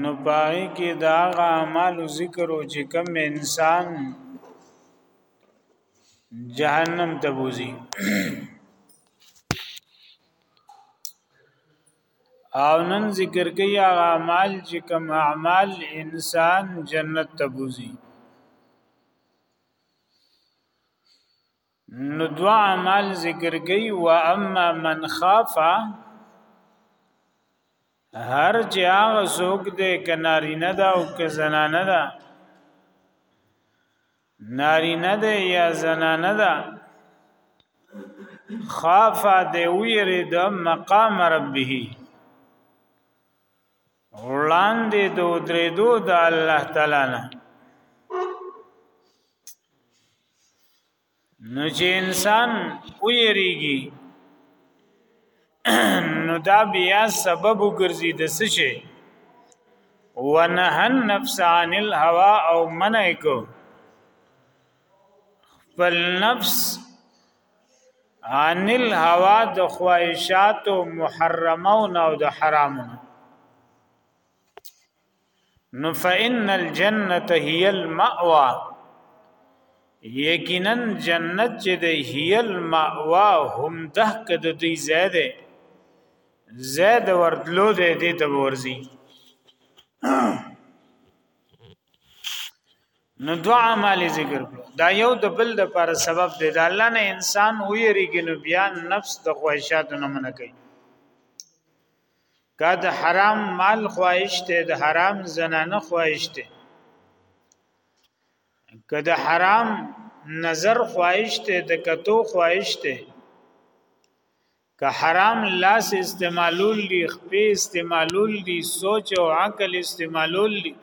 نو پای کې دا غمال ذکر او چې کم انسان جهنم ته بوزي او نن ذکر کوي هغه اعمال چې کم اعمال انسان جنت ته بوزي نو دوا اعمال ذکر گئی و اما من خافا هر چې هغه څوک دی ک نارینه ده او ک زنانه ده نارینه ده یا زنانه ده خافا دی ویری د مقام ربه وړاندې د درېدو د الله تعالی نه نو چې انسان ویریږي نو دا بیا سبب وګرځي د څه شي ونهن نفس عن الهوى او منع کو خپل نفس عن الهوى د خواهشات محرمه او د حرامو نو فإن الجنة هي المأوى یقینا جنت چې د هي المأوى هم ده کده دوی زیاده زید ورتلو دې دې ته ورزي نو دعا مال ذکر کړو دا یو د بل د پر سبب دی دا الله نه انسان ویریږي نو بیا نفس د خواهشاتو نه منع کوي کا د حرام مال خواهش ته د حرام زنانه خواهش ته که د حرام نظر خواهش ته د کتو خواهش ته که حرام لاس استعمالول دي خپې استعمالول دي سوچ او عقل استعمالول دي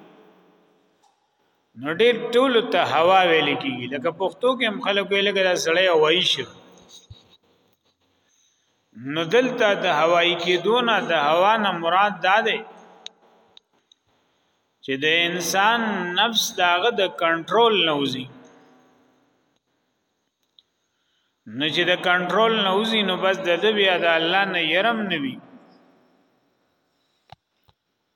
نو ډېر ټول ته هوا ویل کیږي لکه پښتو کې هم خلک ویل کېږي سړی هوایي شي نو دلته د هوایی کېدو نه د هوا نه مراد دا دی چې د انسان نفس داغه د کنټرول نوځي نو چې د کنټرول نوځي نو بس د دې بیا د الله نه يرم نوي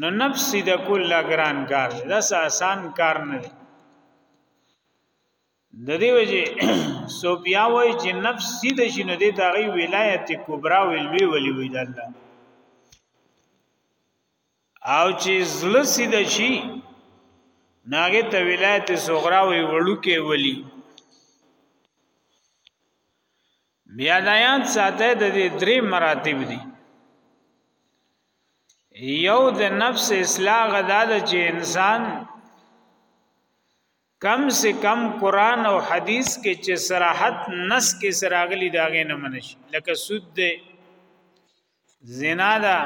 نو نفس د کله ګران کار ده دا آسان کار نه دی د دې وجه سو بیا وای چې نفس سید شنو د دغه ولایت کبرا ویلوی ولی وی د الله او چې زړه سید شي ناګه ته ولایت صغرا وی وړو کې ولی بیا دایان ساته د دې درې مراتب دي یو د نفس اصلاح غدا د چې انسان کم سے کم قران او حدیث کې چې صراحت نس کې سراغلی داغه نه منشي لکه سود ده زنا ده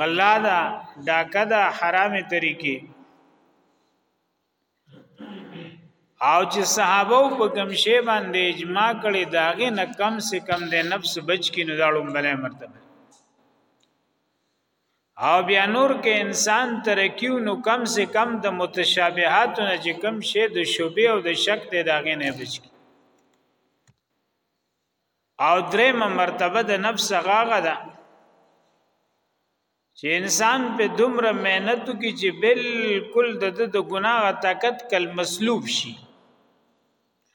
غلا ده ډاکه ده حرامه طریقې او چې صحابه په کم شی باندې اجماع کړي داغه نه کم سے کم د نفس بچ کې نه داړو بلې مرتبه او بیا نور کې انسان ترکیو نو کم سے کم د متشابهات نه چې کم شی د شوبې او د شک د داغه نه بچ کی او درېمه مرتبه د نفس غاغه ده چې انسان په دومره مهنت کې چې بالکل د د ګناه طاقت کل مسلوب شي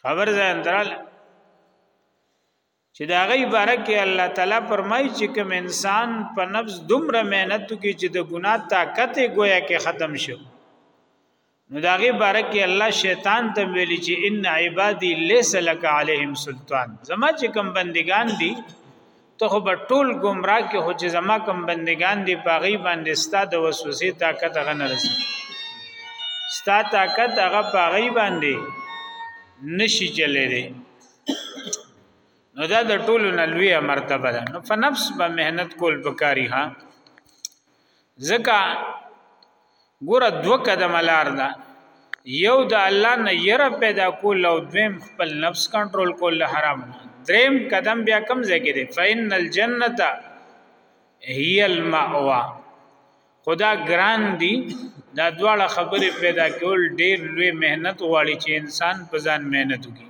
خبر ځان دراله چې دا غي بارکه الله تعالی فرمایي چې کوم انسان په نفس دومره مهنت کې چې د ګناه طاقت یې گویا کې ختم شو نو داغه بارک الله شیطان ته ویل چې ان عبادی لیس لک علیهم سلطان زما چې کم بندگان دي ته خو به ټول گمراه کې هو چې زما کم بندگان دي پاغي باندې ستاد وسوسه طاقت غن رسي ستا طاقت هغه پاغي باندې نشي چلے دي نو دا د ټولو نه لوی مرتبه ده نو په نفس به مهنت کول بکاری ها زکه ګوره دو قدم لار ده یو د الله نه یره پیدا کول او دویم خپل نفس کنټرول کول له حرام نه دریم قدم بیا کم ځای کې دی فین الجنت هی المأوا خدا ګران دی دا دواړه خبرې پیدا کول ډیر لوی مهنت غواړي چې انسان په ځان مهنت وکړي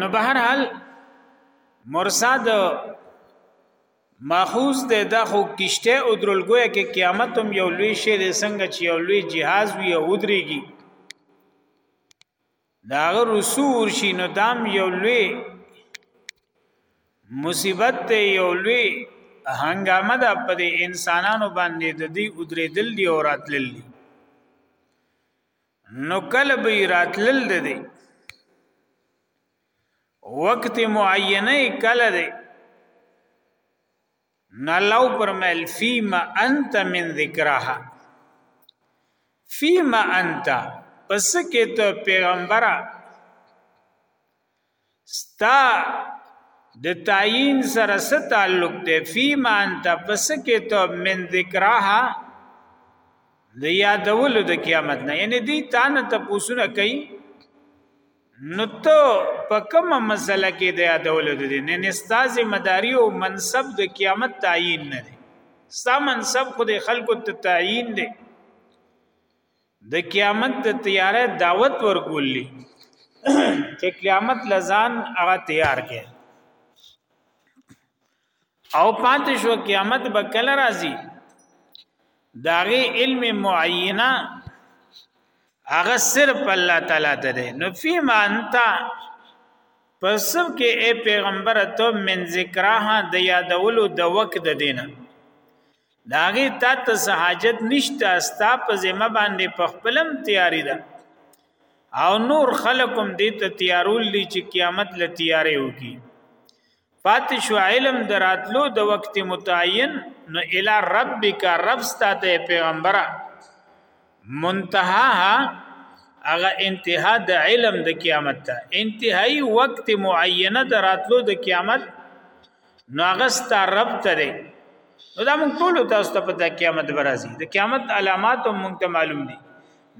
نو بهر حال مرصد ماخوذ ده د خو کشته او درلګویا کې قیامت هم یو لوی شی دی څنګه چې یو لوی جهاز وی او درېږي دا غر رسور شي نو دام یو لوی مصیبت ته یو لوی هنګامه ده په انسانانو باندې د دې ادریدل دی او راتلل دی نو کله به راتلل د دې وخت معینه کله دی نلو پرمل فيما انت من ذکرها فيما انت پس کې ته پیغمبره ستا د تعین سره څه تعلق دی فيما انت پس کې ته من ذکرها د یادولو د قیامت نه یعنی دی تا نه ته پوښتنه کوي نو ته په کومه مسله کې د یادولو د دې نه نستا ذمہ داری او منصب د قیامت تعین نه دی ستا منصب خو د خلکو ته تعین دی د قیامت د تیارې دعوت ورکولې چې قیامت لزان هغه تیار کې او پاتې شو قیامت به کله راځي داغه علم معینه هغه صرف الله تعالی ته دی نو فيما انت پس کې اے پیغمبر ته من ذکرها د یادولو د وخت د دینه داغي تا ته سہاجت نشته استا په ذمہ باندې په خپلم تیاری ده او نور خلقم دې ته تیارول دي چې قیامت له تیارې وکي پاتش علم دراتلو د وخت متعین نو الی ربک رب ستا ته پیغمبره منتهاها هغه انتها د علم د قیامت ته انتهایی وخت معینه دراتلو د قیامت نو هغه ستاره رب ته دی نو دا موږ ټول تاسو ته پته قیامت برازي د قیامت علامات هم موږ ته معلوم دي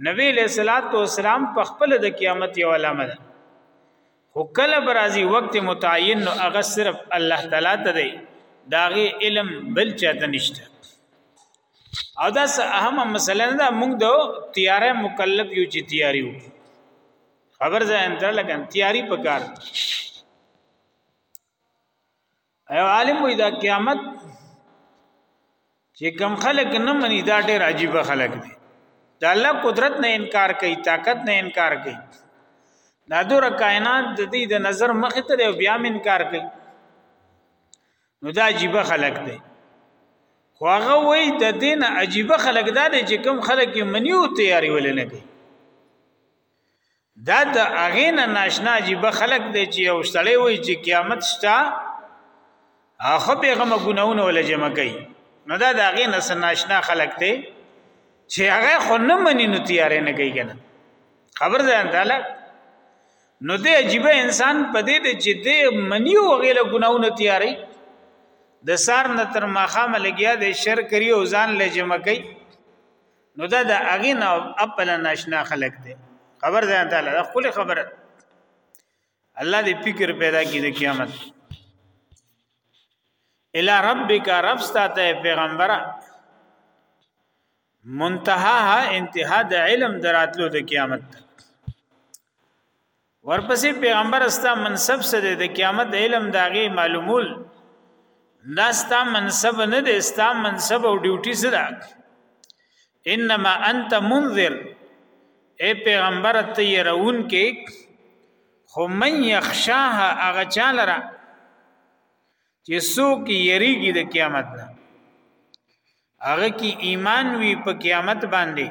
نبی له صلوات و سلام په خپل د قیامت یو علامه ده خو کله برازي وخت متعین نو هغه صرف الله تعالی ته دی داغه علم بل چاته نشته او دا اهم مسله ده موږ د تیارې مکلف یو چې تیاری وو خبر ځان تر لګن تیاری پکار ایو عالم وی دا قیامت چې کم خلک نه مني دا ډېر عجیب خلک دي دا الله قدرت نه انکار کوي طاقت نه انکار کوي دا دور کائنات د دې د نظر مخ ته بیا انکار کوي نو دا عجیب خلق دی خو هغه وای د دین عجیب خلق دا دی چې کم خلق یې منی او تیاری ولې نه کوي دا د هغه نه ناشنا عجیب خلق دی چې یو سړی وای چې قیامت شته هغه پیغمبر ګناونه ولې جمع کوي نو دا د هغه نه ناشنا خلق دی چې هغه خو نه منی نو تیارې نه کوي کنه خبر ځان تعالی نو دې عجیب انسان په دې دې چې دې منی او غیله ګناونه تیاری د سار نه تر ماخامه لګیا دې شر کری او ځان له جمع کوي نو دا د اغه نه خپل ناشنا خلق دې خبر ځان تعالی دا خپل خبره الله دې فکر پیدا کړي د قیامت الی ربک رب ستا ته پیغمبره منتها انتها د علم دراتلو د قیامت ورپسې پیغمبر استا منصب سره د قیامت د علم داغه معلومول دا ستا منصب نه دی ستا منصب او ډیوټي سره انما انت منذر اے پیغمبر ته یې راون کې خو من یخشاها هغه چالره چې څوک یریږي د قیامت نه هغه کې ایمان وی په قیامت باندې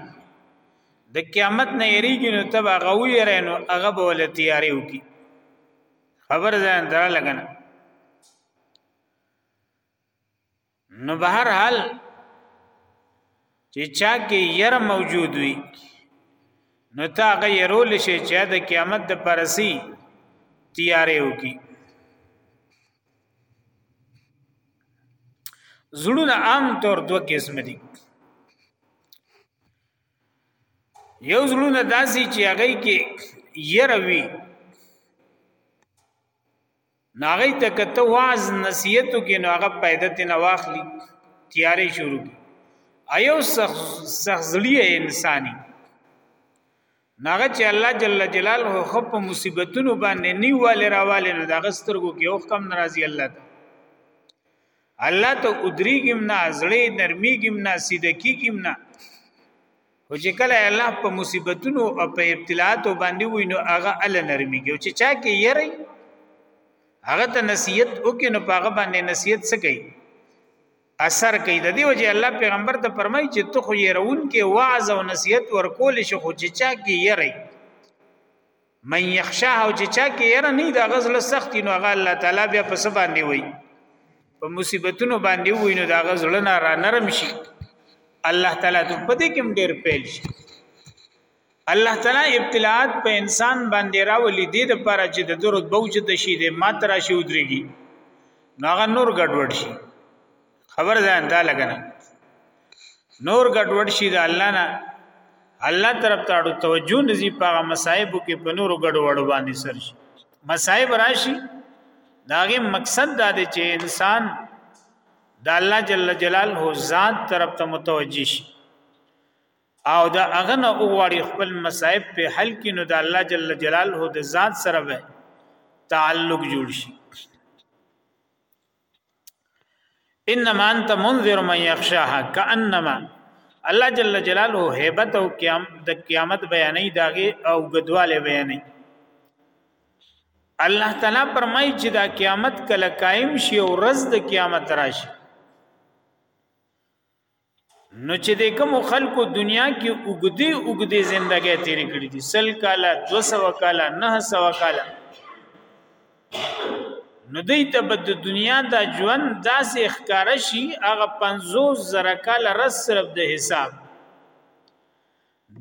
د قیامت نه یریږي نو تب هغه ویره نو هغه به ول تیارې وکي خبر ځان درا لګنه نو بهر حال چې چا کې ير موجود وي نو تا غیرول شي چې د قیامت د پرسي تیارې وکي زړونه عام طور دوه قسم دي یو زړونه داسي چې هغه کې ير وي نو هغه ته کته واز نصیحتو کې نو هغه پیدا ته نه واخلي تیارې شروع کی ایو سخت سخت زړی انساني ناغه چې الله جل جلاله خو په مصیبتونو باندې نیوال راواله نو دغه سترګو کې اوخ کم ناراضي الله ته الله ته ادریګم نه زړې نرمیګم نه سیدکیګم نه او چې کله الله په مصیبتونو او په ابتلااتو باندې وي نو هغه ال نرميږي چې چا کې یری هغه ته نصیحت وکي نو هغه باندې نصیحت څه کوي اثر کوي د دې وجه الله پیغمبر ته فرمایي چې ته خو یې رون کې وعظ او نصیحت ورکول شي خو چې چا کې یری من یخشاه او چې چا کې یره نه دا غزل سخت نو هغه الله تعالی بیا په سبا باندې وای په مصیبتونو باندې وای نو دا غزل نه را نرم شي الله تعالی ته په دې کې ډېر پیل شي الله تعالی ابتلاات په انسان باندې راولي دې د پر چې د درود بوج د شي د ماترا شي ودرېږي ناغه نور ګډوډ شي خبر ځان دا لګنه نور ګډوډ شي د الله نه الله طرف ته اړو توجه نزي په مصايب کې په نور ګډوډ باندې سر شي مصايب راشي داغه مقصد دا دی چې انسان د الله جل جلاله ذات طرف ته متوجه شي او دا اغنه اوغړي خپل مصايب په حل کې نو د الله جل جلاله د ذات سره به تعلق جوړ شي انما انت منذر من يخشاها كانما الله جل جلاله hebat او قیام د قیامت بیانې داغه او غدواله بیانې الله تعالی فرمایي چې دا قیامت کله قائم شي او ورځ د قیامت راشي نو چې د کوم خلکو دنیا کې اوګدي اوګدي ژوندۍ تیر کړې دي سل کاله 200 کاله 900 کاله نو دوی ته به د دنیا دا ژوند داسې ښکار شي هغه 50 زره کاله رس صرف د حساب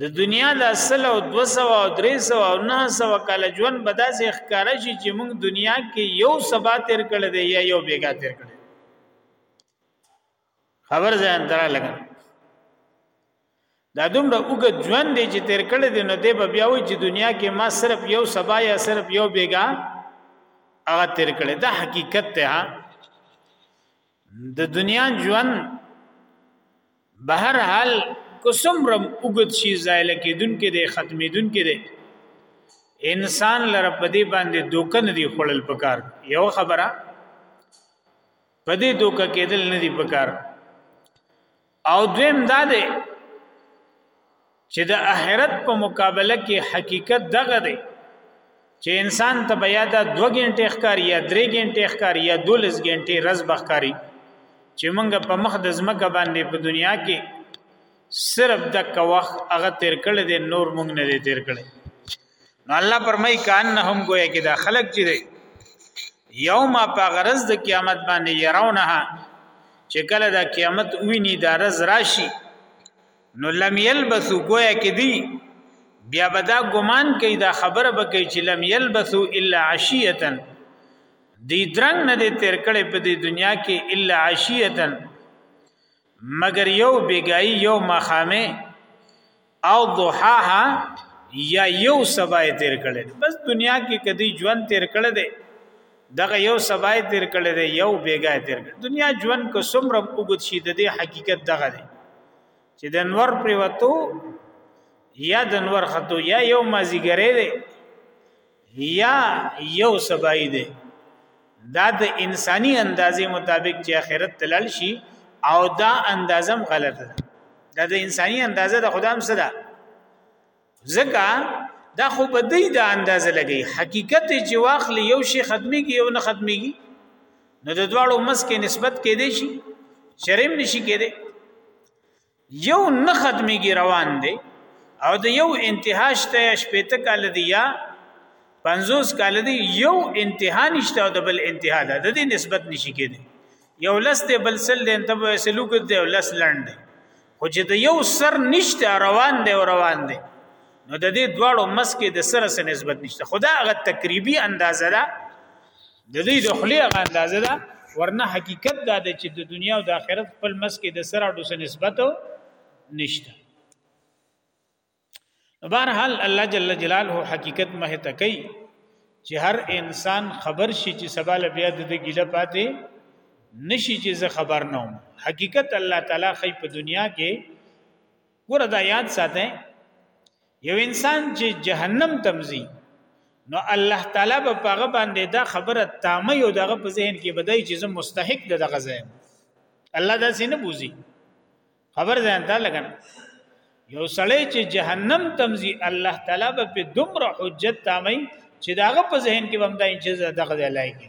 د دنیا د اصل او 200 او 300 او 900 کاله ژوند به داسې ښکار شي چې موږ دنیا کې یو سبا تیر کړل دی یا یو بیګا تیر کړل خبر ځان تر لګا دا دومره وګ ژوند دی چې تیر کړی دی نو دی به بیا وي چې دنیا کې ما صرف یو سبا یا صرف یو بیګا هغه تیر کړی دا حقیقت ته ها د دنیا ژوند بهر حال کوسم رم وګد شي زایل کې دن کې دی ختمې دن کې دی انسان لره په دې باندې دوکن دی خړل پکار یو خبره په دې دوکه کېدل نه دی پکار او دویم دا دی چې د اخرت په مقابله کې حقیقت دغه دی چې انسان ته بیا دا 2 غنټه ښکار یا 3 غنټه ښکار یا 12 غنټه رز بخکاری چې موږ په مخ د زمکه باندې په دنیا کې صرف د کوخ هغه تیر کړل دي نور موږ نه دي تیر کړل نو الله پرمای کانهم گویا کې دا خلق چې دی یوم په غرض د قیامت باندې يرونه چې کله دا قیامت ویني دا رز راشي نو لم یلبسو گویا کې دی بیا بدا ګمان کوي دا خبره به کوي چې لم یلبسو الا عشیه دی درنګ نه دی تیر کړي په دې دنیا کې الا عشیه مگر یو بیګای یو مخامه او ضحاها یا یو سبای تیر کړي بس دنیا کې کدی ژوند تیر کړي دی دغه یو سبای تیر کړي دی یو بیګای تیر کړي دنیا ژوند کو سمره وګت شي د دې حقیقت دغه دی چې د انور پریوتو یا د انور خطو یا یو مازیګری دی یا یو سبای دی دا د انساني اندازې مطابق چې اخرت تلل شي او دا اندازم غلطه ده دا د انساني اندازه د خدام سره ځکه دا خو په دې د اندازه لګي حقیقت چې واخل یو شی ختمي کی یو نه ختمي کی نو د دواړو مس کې نسبت کې دی شي شرم نشي کې دی یو نه ختميږي روان دی او د یو انتها شته شپېته کال دی یا 50 کال دی یو انتها نشته او د بل انتها ده د دې نسبت نشي کېدی یو لس دی بل سل دی ته به سلو ګد دی او لس لند دی خو چې د یو سر نشته روان دی او روان دی نو د دې دواړو مسکه د سره سره نسبت نشته خدا هغه تقریبي اندازه ده د دې د خلی هغه اندازه ده ورنه حقیقت دا دی چې د دنیا او د آخرت خپل مس کې د سره اډو سره نسبت نشته بهر حال الله جل جلاله حقیقت مه تکي چې هر انسان خبر شي چې سبا له بیا د ګیله پاتې نشي چې زه خبر نه وم حقیقت الله تعالی خې په دنیا کې ګور دا یاد ساته یو انسان چې جهنم تمزي نو الله تعالی به پاغه باندې دا خبره تامه یو دغه په ذهن کې بدای چې زه مستحق د دغه ځای الله دا سینه بوزي خبر ځان ته لګن یو سړی چې جهنم تمزي الله تعالی به په دومره حجت تامه چې داغه په ذهن کې بمدا چې دغه ځای لایګي